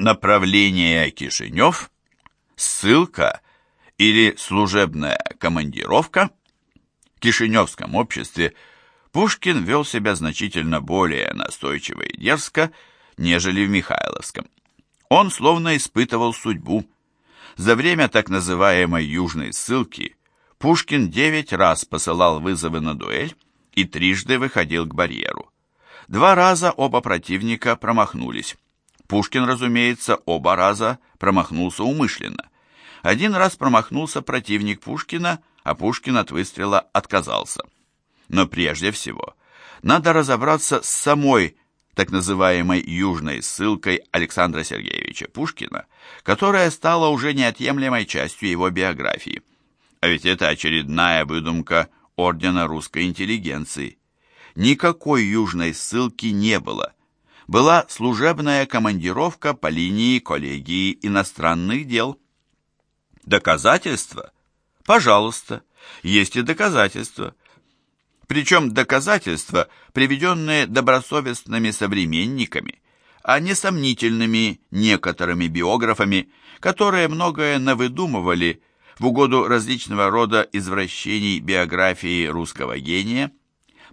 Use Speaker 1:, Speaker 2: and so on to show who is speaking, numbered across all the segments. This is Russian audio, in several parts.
Speaker 1: Направление Кишинев, ссылка или служебная командировка. В Кишиневском обществе Пушкин вел себя значительно более настойчиво и дерзко, нежели в Михайловском. Он словно испытывал судьбу. За время так называемой «южной ссылки» Пушкин девять раз посылал вызовы на дуэль и трижды выходил к барьеру. Два раза оба противника промахнулись. Пушкин, разумеется, оба раза промахнулся умышленно. Один раз промахнулся противник Пушкина, а Пушкин от выстрела отказался. Но прежде всего надо разобраться с самой так называемой южной ссылкой Александра Сергеевича Пушкина, которая стала уже неотъемлемой частью его биографии. А ведь это очередная выдумка Ордена русской интеллигенции. Никакой южной ссылки не было. Была служебная командировка по линии коллегии иностранных дел. Доказательства? Пожалуйста, есть и доказательства. Причем доказательства, приведенные добросовестными современниками, а не сомнительными некоторыми биографами, которые многое навыдумывали в угоду различного рода извращений биографии русского гения.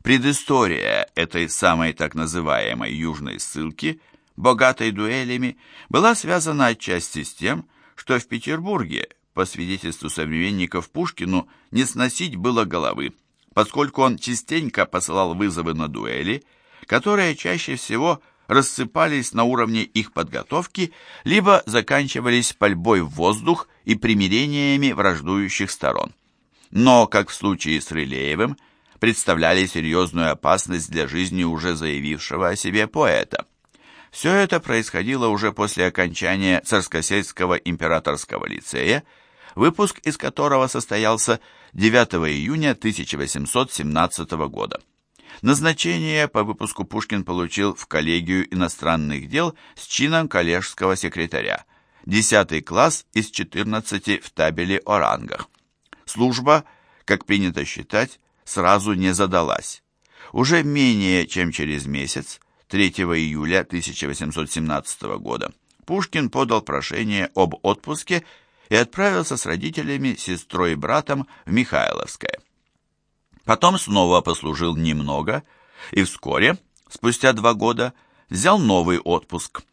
Speaker 1: Предыстория этой самой так называемой южной ссылки, богатой дуэлями, была связана отчасти с тем, что в Петербурге, по свидетельству современников Пушкину, не сносить было головы поскольку он частенько посылал вызовы на дуэли, которые чаще всего рассыпались на уровне их подготовки, либо заканчивались пальбой в воздух и примирениями враждующих сторон. Но, как в случае с Рылеевым, представляли серьезную опасность для жизни уже заявившего о себе поэта. Все это происходило уже после окончания Царскосельского императорского лицея, выпуск из которого состоялся 9 июня 1817 года. Назначение по выпуску Пушкин получил в коллегию иностранных дел с чином коллежского секретаря, 10 класс из 14 в табеле о рангах. Служба, как принято считать, сразу не задалась. Уже менее чем через месяц, 3 июля 1817 года, Пушкин подал прошение об отпуске и отправился с родителями, сестрой и братом в Михайловское. Потом снова послужил немного и вскоре, спустя два года, взял новый отпуск.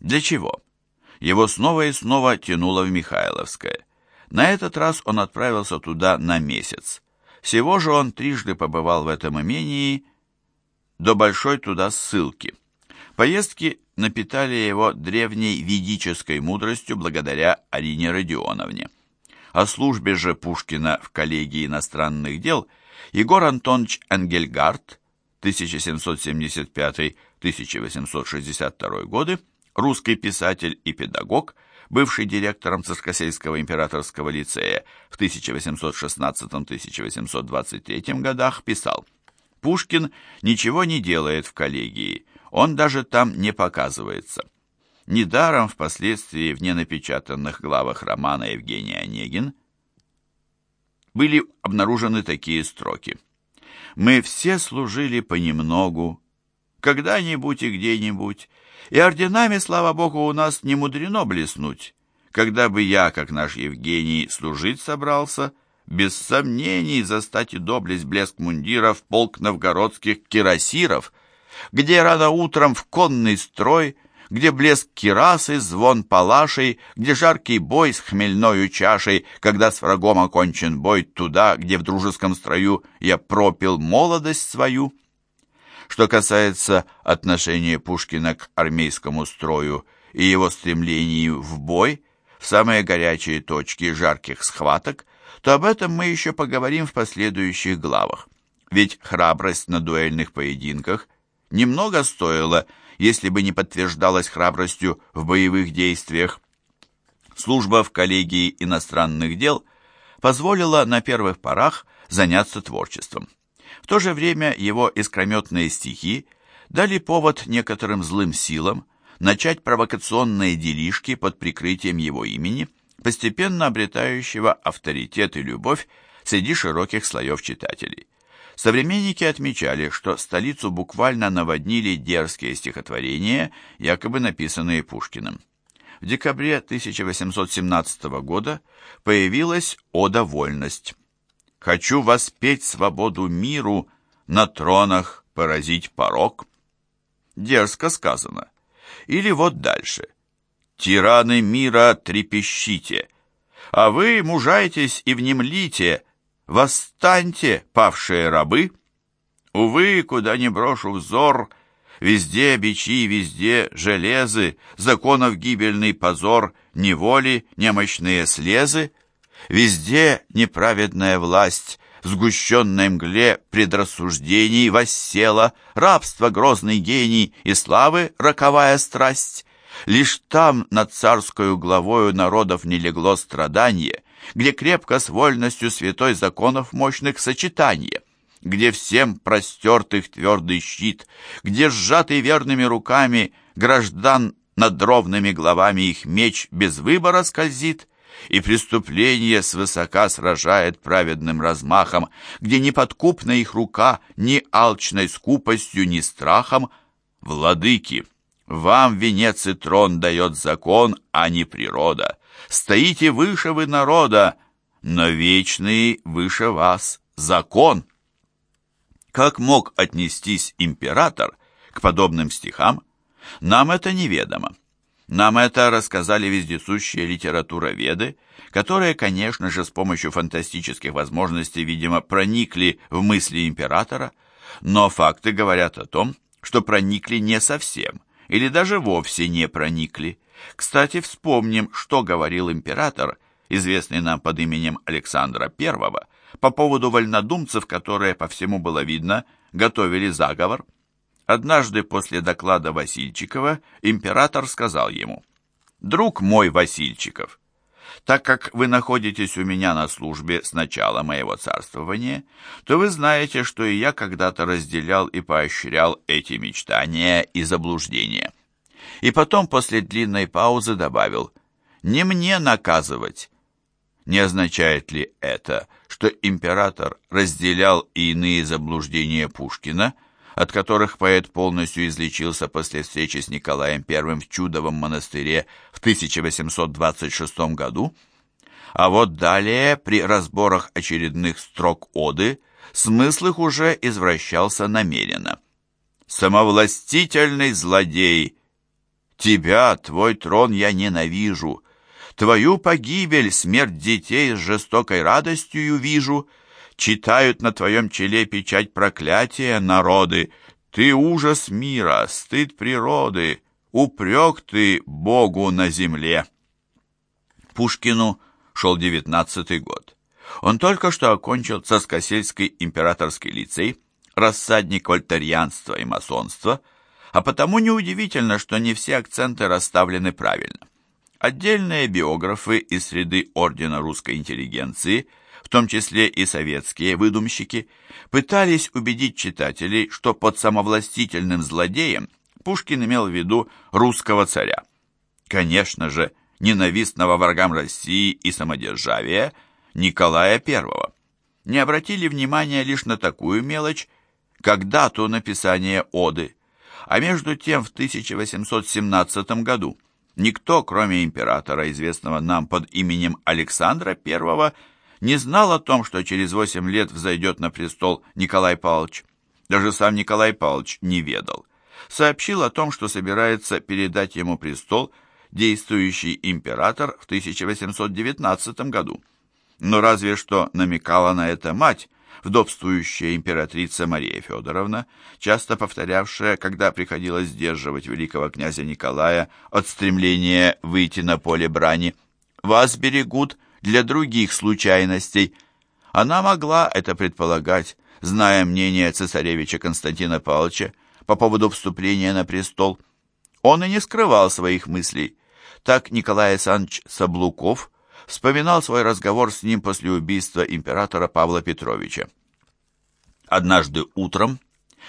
Speaker 1: Для чего? Его снова и снова тянуло в Михайловское. На этот раз он отправился туда на месяц. Всего же он трижды побывал в этом имении до большой туда ссылки. Поездки напитали его древней ведической мудростью благодаря Арине Родионовне. О службе же Пушкина в коллегии иностранных дел Егор Антонович Энгельгард 1775-1862 годы, русский писатель и педагог, бывший директором Царскосельского императорского лицея в 1816-1823 годах, писал «Пушкин ничего не делает в коллегии, он даже там не показывается. Недаром впоследствии в ненапечатанных главах романа Евгений Онегин были обнаружены такие строки. «Мы все служили понемногу, когда-нибудь и где-нибудь, и орденами, слава богу, у нас не мудрено блеснуть. Когда бы я, как наш Евгений, служить собрался, без сомнений застать и доблесть блеск мундиров полк новгородских кирасиров — где рано утром в конный строй, где блеск кирасы, звон палашей, где жаркий бой с хмельною чашей, когда с врагом окончен бой туда, где в дружеском строю я пропил молодость свою. Что касается отношения Пушкина к армейскому строю и его стремлению в бой, в самые горячие точки жарких схваток, то об этом мы еще поговорим в последующих главах. Ведь храбрость на дуэльных поединках немного стоило, если бы не подтверждалась храбростью в боевых действиях. Служба в коллегии иностранных дел позволила на первых порах заняться творчеством. В то же время его искрометные стихи дали повод некоторым злым силам начать провокационные делишки под прикрытием его имени, постепенно обретающего авторитет и любовь среди широких слоев читателей. Современники отмечали, что столицу буквально наводнили дерзкие стихотворения, якобы написанные Пушкиным. в декабре 1817 года появилась «Ода вольность». «Хочу воспеть свободу миру, на тронах поразить порог». Дерзко сказано. Или вот дальше. «Тираны мира, трепещите, а вы мужайтесь и внемлите, восстаньте, павшие рабы». Увы, куда ни брошу взор, Везде бичи, везде железы, Законов гибельный позор, Неволи, немощные слезы. Везде неправедная власть, В сгущенной мгле предрассуждений Воссела рабство грозный гений И славы роковая страсть. Лишь там над царскою главою Народов не легло страдание, Где крепко с вольностью святой Законов мощных сочетание — где всем простертых твердый щит, где сжатый верными руками граждан над ровными главами их меч без выбора скользит, и преступление свысока сражает праведным размахом, где неподкупна их рука ни алчной скупостью, ни страхом. Владыки, вам венец и трон дает закон, а не природа. Стоите выше вы народа, но вечный выше вас закон. Как мог отнестись император к подобным стихам, нам это неведомо. Нам это рассказали вездесущие литературоведы, которые, конечно же, с помощью фантастических возможностей, видимо, проникли в мысли императора, но факты говорят о том, что проникли не совсем, или даже вовсе не проникли. Кстати, вспомним, что говорил император, известный нам под именем Александра I, по поводу вольнодумцев, которые, по всему было видно, готовили заговор. Однажды после доклада Васильчикова император сказал ему, «Друг мой Васильчиков, так как вы находитесь у меня на службе с начала моего царствования, то вы знаете, что и я когда-то разделял и поощрял эти мечтания и заблуждения». И потом, после длинной паузы, добавил, «Не мне наказывать, не означает ли это, что император разделял и иные заблуждения Пушкина, от которых поэт полностью излечился после встречи с Николаем I в Чудовом монастыре в 1826 году? А вот далее, при разборах очередных строк оды, смысл их уже извращался намеренно. «Самовластительный злодей! Тебя, твой трон я ненавижу!» Твою погибель, смерть детей с жестокой радостью вижу. Читают на твоем челе печать проклятия народы. Ты ужас мира, стыд природы, упрек ты Богу на земле. Пушкину шел девятнадцатый год. Он только что окончил Царскосельский императорский лицей, рассадник вольтерьянства и масонства, а потому неудивительно, что не все акценты расставлены правильно. Отдельные биографы из среды ордена русской интеллигенции, в том числе и советские выдумщики, пытались убедить читателей, что под самовластительным злодеем Пушкин имел в виду русского царя. Конечно же, ненавистного врагам России и самодержавия Николая I. Не обратили внимания лишь на такую мелочь, как дату написания оды, а между тем в 1817 году Никто, кроме императора, известного нам под именем Александра I, не знал о том, что через восемь лет взойдет на престол Николай Павлович. Даже сам Николай Павлович не ведал. Сообщил о том, что собирается передать ему престол действующий император в 1819 году. Но разве что намекала на это мать, вдовствующая императрица Мария Федоровна, часто повторявшая, когда приходилось сдерживать великого князя Николая от стремления выйти на поле брани, «Вас берегут для других случайностей». Она могла это предполагать, зная мнение цесаревича Константина Павловича по поводу вступления на престол. Он и не скрывал своих мыслей. Так Николай Александрович Саблуков – вспоминал свой разговор с ним после убийства императора Павла Петровича. Однажды утром,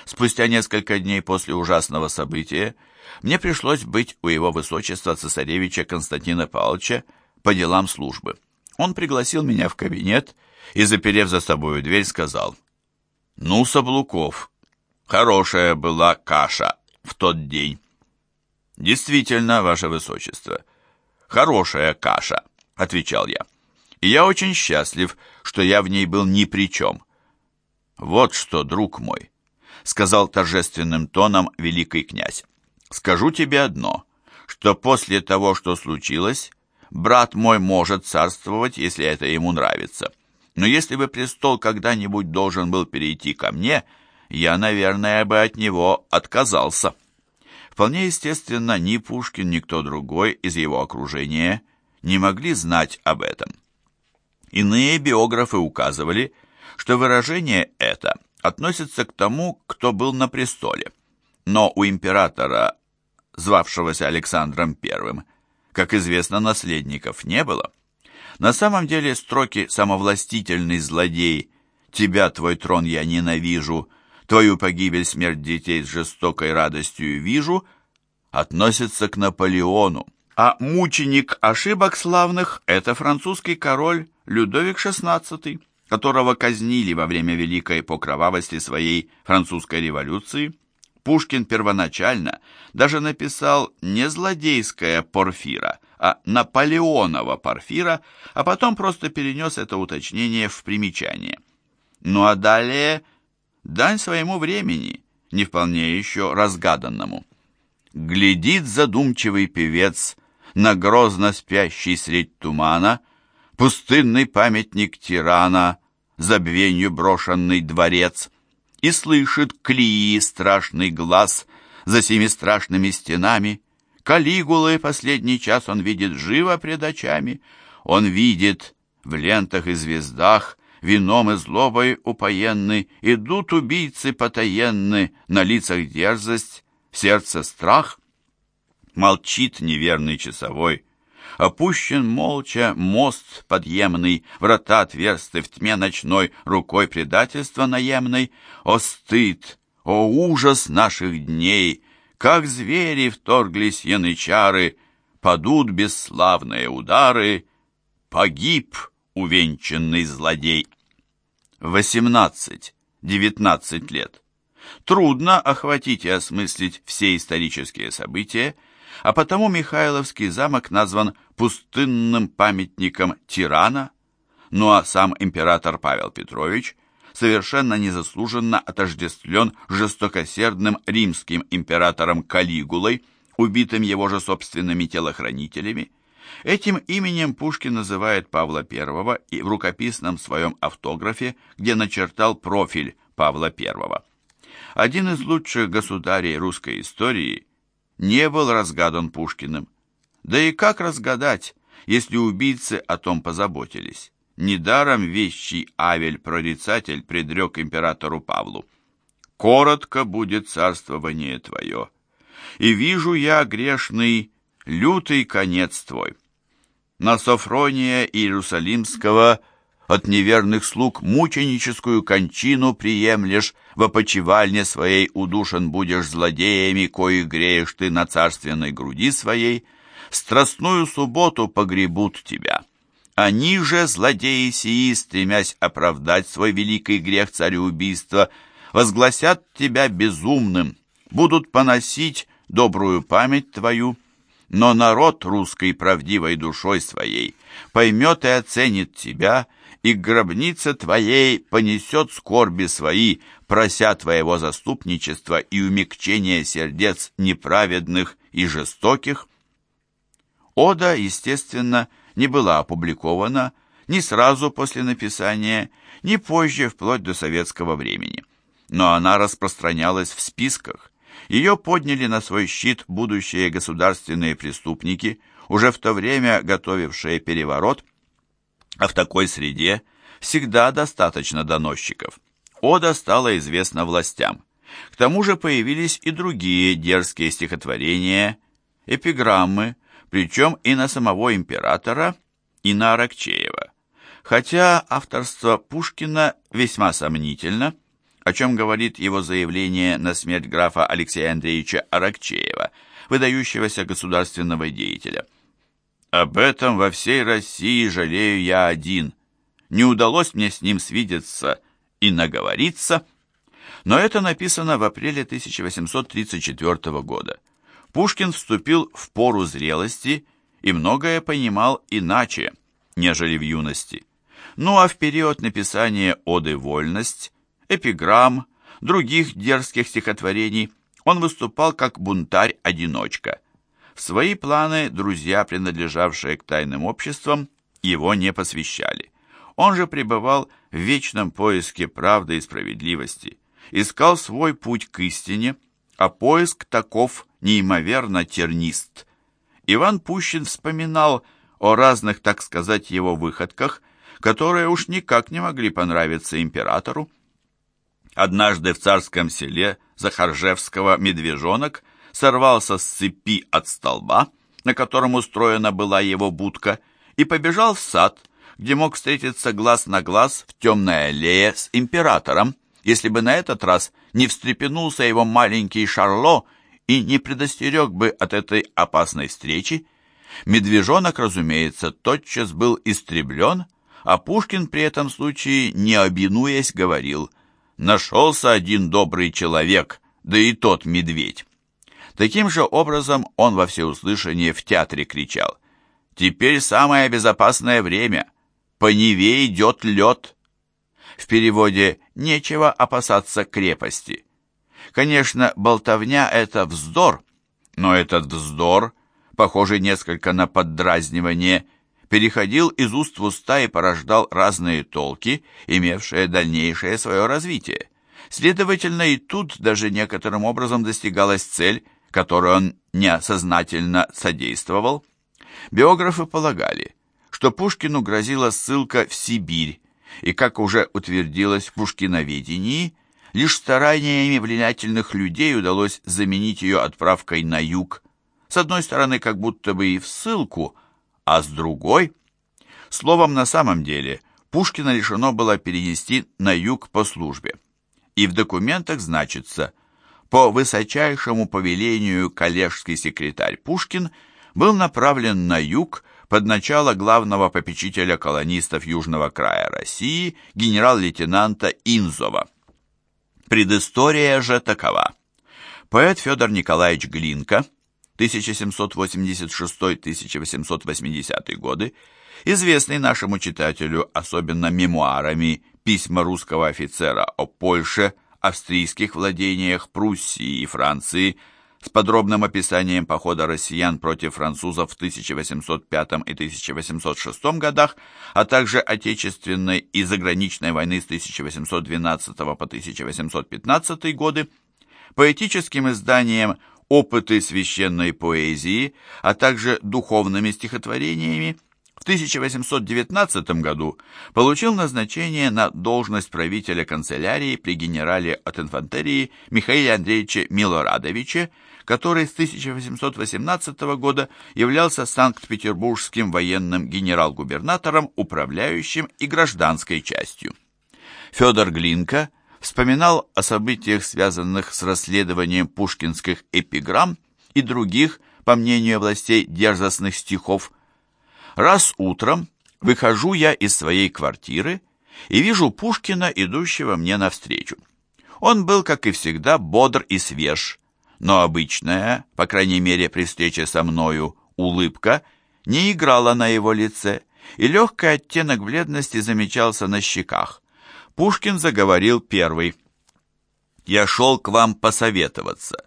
Speaker 1: спустя несколько дней после ужасного события, мне пришлось быть у его высочества цесаревича Константина Павловича по делам службы. Он пригласил меня в кабинет и, заперев за собою дверь, сказал, «Ну, Саблуков, хорошая была каша в тот день». «Действительно, ваше высочество, хорошая каша», — отвечал я. «И я очень счастлив, что я в ней был ни при чем». «Вот что, друг мой», — сказал торжественным тоном великий князь, — «скажу тебе одно, что после того, что случилось, брат мой может царствовать, если это ему нравится. Но если бы престол когда-нибудь должен был перейти ко мне, я, наверное, бы от него отказался». Вполне естественно, ни Пушкин, ни кто другой из его окружения не могли знать об этом. Иные биографы указывали, что выражение это относится к тому, кто был на престоле. Но у императора, звавшегося Александром I, как известно, наследников не было. На самом деле строки «самовластительный злодей», «тебя, твой трон, я ненавижу», твою погибель, смерть детей с жестокой радостью вижу, относится к Наполеону. А мученик ошибок славных – это французский король Людовик XVI, которого казнили во время Великой по кровавости своей французской революции. Пушкин первоначально даже написал не злодейская Порфира, а Наполеонова Порфира, а потом просто перенес это уточнение в примечание. Ну а далее – дань своему времени, не вполне еще разгаданному. Глядит задумчивый певец на грозно спящий средь тумана, пустынный памятник тирана, забвенью брошенный дворец, и слышит Клии страшный глаз за семи страшными стенами. Калигулы последний час он видит живо пред очами, он видит в лентах и звездах вином и злобой упоенны, идут убийцы потаенны, на лицах дерзость, в сердце страх. Молчит неверный часовой, опущен молча мост подъемный, врата отверсты в тьме ночной, рукой предательства наемной. О стыд, о ужас наших дней! Как звери вторглись янычары, падут бесславные удары, погиб увенчанный злодей. 18-19 лет. Трудно охватить и осмыслить все исторические события, а потому Михайловский замок назван пустынным памятником тирана, ну а сам император Павел Петрович совершенно незаслуженно отождествлен жестокосердным римским императором Калигулой, убитым его же собственными телохранителями, Этим именем Пушкин называет Павла I и в рукописном своем автографе, где начертал профиль Павла I. Один из лучших государей русской истории не был разгадан Пушкиным. Да и как разгадать, если убийцы о том позаботились? Недаром вещий Авель-прорицатель предрек императору Павлу. «Коротко будет царствование твое, и вижу я, грешный, лютый конец твой» на Софрония Иерусалимского от неверных слуг мученическую кончину приемлешь, в опочивальне своей удушен будешь злодеями, кои греешь ты на царственной груди своей, страстную субботу погребут тебя. Они же, злодеи сии, стремясь оправдать свой великий грех цареубийства, возгласят тебя безумным, будут поносить добрую память твою, но народ русской правдивой душой своей поймет и оценит тебя, и гробница твоей понесет скорби свои, прося твоего заступничества и умягчения сердец неправедных и жестоких. Ода, естественно, не была опубликована ни сразу после написания, ни позже, вплоть до советского времени. Но она распространялась в списках, ее подняли на свой щит будущие государственные преступники, уже в то время готовившие переворот, а в такой среде всегда достаточно доносчиков. Ода стала известна властям. К тому же появились и другие дерзкие стихотворения, эпиграммы, причем и на самого императора, и на Аракчеева. Хотя авторство Пушкина весьма сомнительно – о чем говорит его заявление на смерть графа Алексея Андреевича Аракчеева, выдающегося государственного деятеля. «Об этом во всей России жалею я один. Не удалось мне с ним свидеться и наговориться». Но это написано в апреле 1834 года. Пушкин вступил в пору зрелости и многое понимал иначе, нежели в юности. Ну а в период написания «Оды вольность», эпиграмм, других дерзких стихотворений он выступал как бунтарь-одиночка. В свои планы друзья, принадлежавшие к тайным обществам, его не посвящали. Он же пребывал в вечном поиске правды и справедливости, искал свой путь к истине, а поиск таков неимоверно тернист. Иван Пущин вспоминал о разных, так сказать, его выходках, которые уж никак не могли понравиться императору. Однажды в царском селе Захаржевского медвежонок сорвался с цепи от столба, на котором устроена была его будка, и побежал в сад, где мог встретиться глаз на глаз в темной аллее с императором, если бы на этот раз не встрепенулся его маленький Шарло и не предостерег бы от этой опасной встречи, медвежонок, разумеется, тотчас был истреблен, а Пушкин при этом случае, не обинуясь, говорил «Нашелся один добрый человек, да и тот медведь». Таким же образом он во всеуслышание в театре кричал «Теперь самое безопасное время, по Неве идет лед». В переводе «нечего опасаться крепости». Конечно, болтовня — это вздор, но этот вздор, похожий несколько на поддразнивание, переходил из уст в уста и порождал разные толки, имевшие дальнейшее свое развитие. Следовательно, и тут даже некоторым образом достигалась цель, которой он неосознательно содействовал. Биографы полагали, что Пушкину грозила ссылка в Сибирь, и, как уже утвердилось в пушкиноведении, Лишь стараниями влиятельных людей удалось заменить ее отправкой на юг. С одной стороны, как будто бы и в ссылку, а с другой... Словом, на самом деле, Пушкина решено было перенести на юг по службе. И в документах значится, по высочайшему повелению коллежский секретарь Пушкин был направлен на юг под начало главного попечителя колонистов Южного края России генерал-лейтенанта Инзова. Предыстория же такова. Поэт Федор Николаевич Глинка, 1786-1880 годы, известный нашему читателю особенно мемуарами «Письма русского офицера о Польше», австрийских владениях Пруссии и Франции – с подробным описанием похода россиян против французов в 1805 и 1806 годах, а также Отечественной и заграничной войны с 1812 по 1815 годы, поэтическим изданием «Опыты священной поэзии», а также духовными стихотворениями, 1819 году получил назначение на должность правителя канцелярии при генерале от инфантерии Михаиле Андреевиче Милорадовиче, который с 1818 года являлся Санкт-Петербургским военным генерал-губернатором, управляющим и гражданской частью. Федор Глинка вспоминал о событиях, связанных с расследованием пушкинских эпиграмм и других, по мнению властей, дерзостных стихов. «Раз утром выхожу я из своей квартиры и вижу Пушкина, идущего мне навстречу. Он был, как и всегда, бодр и свеж, но обычная, по крайней мере при встрече со мною, улыбка не играла на его лице, и легкий оттенок бледности замечался на щеках. Пушкин заговорил первый. «Я шел к вам посоветоваться.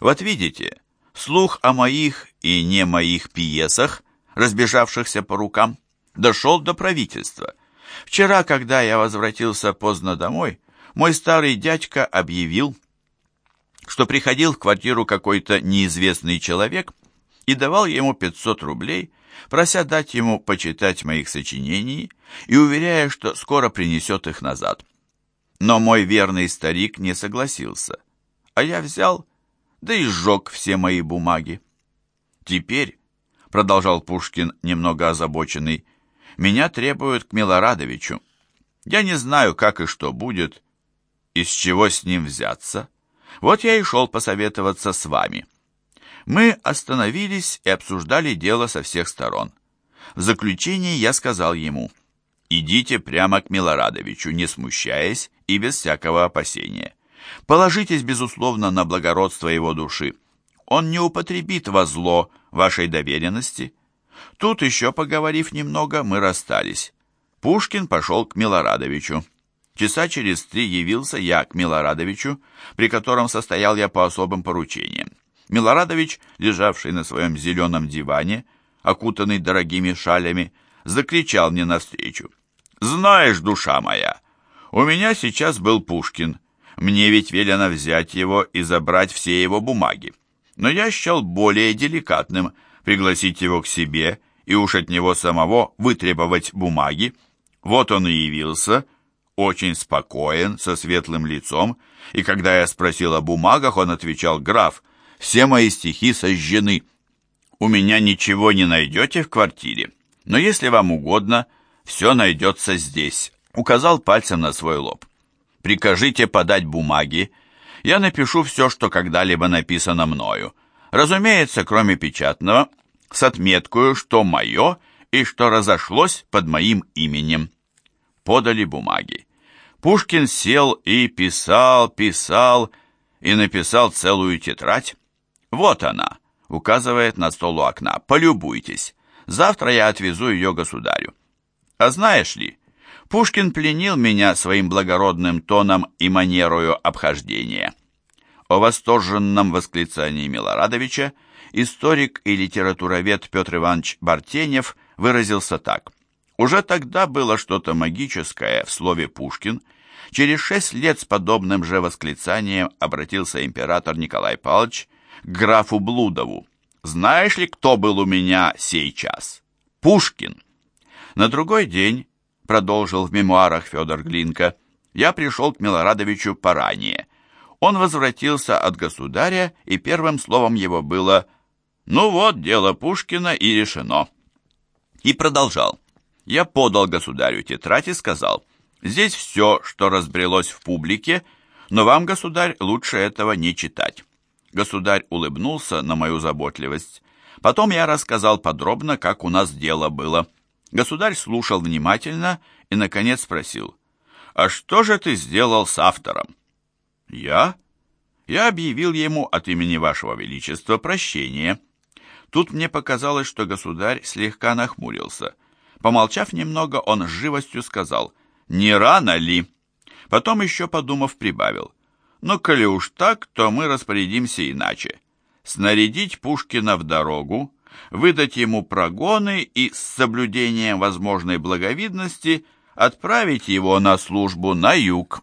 Speaker 1: Вот видите, слух о моих и не моих пьесах, разбежавшихся по рукам, дошел до правительства. Вчера, когда я возвратился поздно домой, мой старый дядька объявил, что приходил в квартиру какой-то неизвестный человек и давал ему 500 рублей, прося дать ему почитать моих сочинений и уверяя, что скоро принесет их назад. Но мой верный старик не согласился, а я взял, да и сжег все мои бумаги. Теперь, продолжал Пушкин, немного озабоченный, меня требуют к Милорадовичу. Я не знаю, как и что будет, и с чего с ним взяться. Вот я и шел посоветоваться с вами. Мы остановились и обсуждали дело со всех сторон. В заключение я сказал ему, идите прямо к Милорадовичу, не смущаясь и без всякого опасения. Положитесь, безусловно, на благородство его души. Он не употребит во зло вашей доверенности. Тут еще поговорив немного, мы расстались. Пушкин пошел к Милорадовичу. Часа через три явился я к Милорадовичу, при котором состоял я по особым поручениям. Милорадович, лежавший на своем зеленом диване, окутанный дорогими шалями, закричал мне навстречу. «Знаешь, душа моя, у меня сейчас был Пушкин. Мне ведь велено взять его и забрать все его бумаги. Но я счел более деликатным пригласить его к себе и уж от него самого вытребовать бумаги. Вот он и явился, очень спокоен, со светлым лицом, и когда я спросил о бумагах, он отвечал, «Граф, все мои стихи сожжены. У меня ничего не найдете в квартире, но если вам угодно, все найдется здесь», указал пальцем на свой лоб. «Прикажите подать бумаги, я напишу все, что когда-либо написано мною. Разумеется, кроме печатного, с отметкой, что мое и что разошлось под моим именем. Подали бумаги. Пушкин сел и писал, писал, и написал целую тетрадь. Вот она, указывает на стол у окна. Полюбуйтесь. Завтра я отвезу ее государю. А знаешь ли, Пушкин пленил меня своим благородным тоном и манерою обхождения. О восторженном восклицании Милорадовича историк и литературовед Петр Иванович Бартенев выразился так. Уже тогда было что-то магическое в слове «Пушкин». Через шесть лет с подобным же восклицанием обратился император Николай Павлович к графу Блудову. «Знаешь ли, кто был у меня сейчас? Пушкин!» На другой день продолжил в мемуарах Федор Глинка, я пришел к Милорадовичу поранее. Он возвратился от государя, и первым словом его было «Ну вот, дело Пушкина и решено». И продолжал. Я подал государю тетрадь и сказал, «Здесь все, что разбрелось в публике, но вам, государь, лучше этого не читать». Государь улыбнулся на мою заботливость. Потом я рассказал подробно, как у нас дело было. Государь слушал внимательно и, наконец, спросил, «А что же ты сделал с автором?» «Я?» «Я объявил ему от имени вашего величества прощение». Тут мне показалось, что государь слегка нахмурился. Помолчав немного, он с живостью сказал, «Не рано ли?» Потом еще подумав, прибавил, «Ну, коли уж так, то мы распорядимся иначе. Снарядить Пушкина в дорогу, выдать ему прогоны и с соблюдением возможной благовидности отправить его на службу на юг.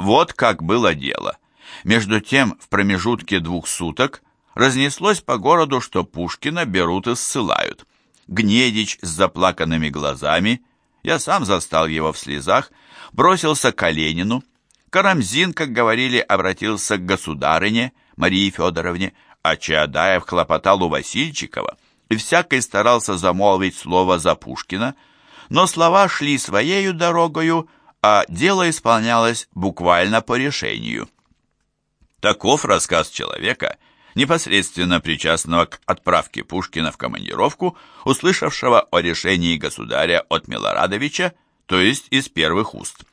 Speaker 1: Вот как было дело. Между тем, в промежутке двух суток разнеслось по городу, что Пушкина берут и ссылают. Гнедич с заплаканными глазами, я сам застал его в слезах, бросился к Оленину. Карамзин, как говорили, обратился к государыне Марии Федоровне, а Чаадаев хлопотал у Васильчикова и всякий старался замолвить слово за Пушкина, но слова шли своею дорогою, а дело исполнялось буквально по решению. Таков рассказ человека, непосредственно причастного к отправке Пушкина в командировку, услышавшего о решении государя от Милорадовича, то есть из первых уст.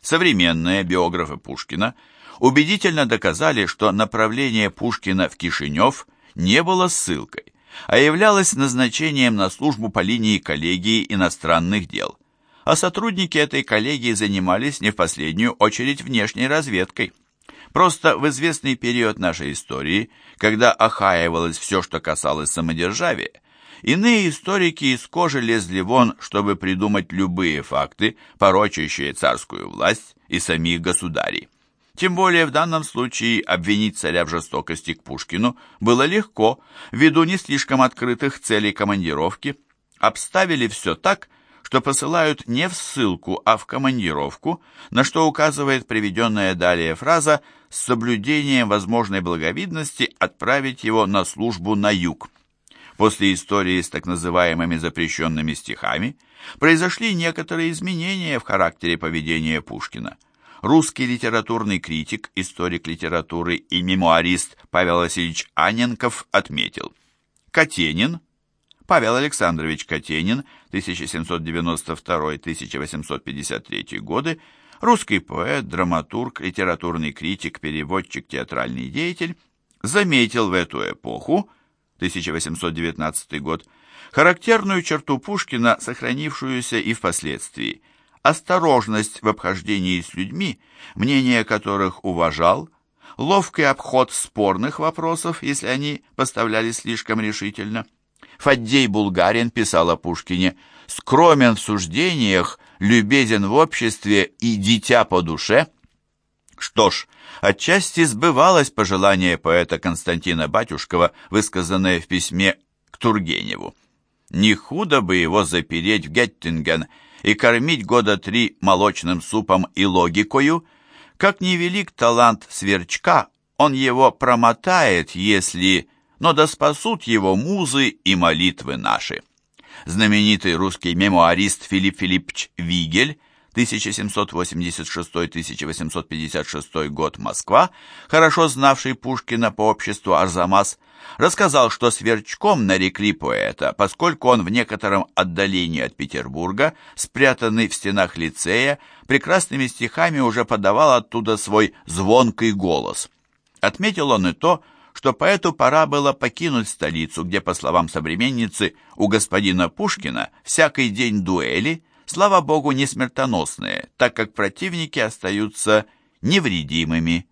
Speaker 1: Современные биографы Пушкина убедительно доказали, что направление Пушкина в Кишинев не было ссылкой, а являлось назначением на службу по линии коллегии иностранных дел. А сотрудники этой коллегии занимались не в последнюю очередь внешней разведкой. Просто в известный период нашей истории, когда охаивалось все, что касалось самодержавия, иные историки из кожи лезли вон, чтобы придумать любые факты, порочащие царскую власть и самих государей. Тем более в данном случае обвинить царя в жестокости к Пушкину было легко, ввиду не слишком открытых целей командировки. Обставили все так, что посылают не в ссылку, а в командировку, на что указывает приведенная далее фраза с соблюдением возможной благовидности отправить его на службу на юг. После истории с так называемыми запрещенными стихами произошли некоторые изменения в характере поведения Пушкина русский литературный критик, историк литературы и мемуарист Павел Васильевич Аненков отметил. Катенин, Павел Александрович Катенин, 1792-1853 годы, русский поэт, драматург, литературный критик, переводчик, театральный деятель, заметил в эту эпоху, 1819 год, Характерную черту Пушкина, сохранившуюся и впоследствии – осторожность в обхождении с людьми, мнение которых уважал, ловкий обход спорных вопросов, если они поставлялись слишком решительно. Фаддей Булгарин писал о Пушкине «скромен в суждениях, любезен в обществе и дитя по душе». Что ж, отчасти сбывалось пожелание поэта Константина Батюшкова, высказанное в письме к Тургеневу. «Не худо бы его запереть в Геттинген и кормить года три молочным супом и логикою, как невелик талант сверчка, он его промотает, если... Но да спасут его музы и молитвы наши. Знаменитый русский мемуарист Филипп Филиппович Вигель 1786-1856 год Москва, хорошо знавший Пушкина по обществу Арзамас, рассказал, что Сверчком нарекли поэта, поскольку он в некотором отдалении от Петербурга, спрятанный в стенах лицея, прекрасными стихами уже подавал оттуда свой звонкий голос. Отметил он и то, что поэту пора было покинуть столицу, где, по словам современницы, у господина Пушкина всякий день дуэли, слава богу, не смертоносные, так как противники остаются невредимыми.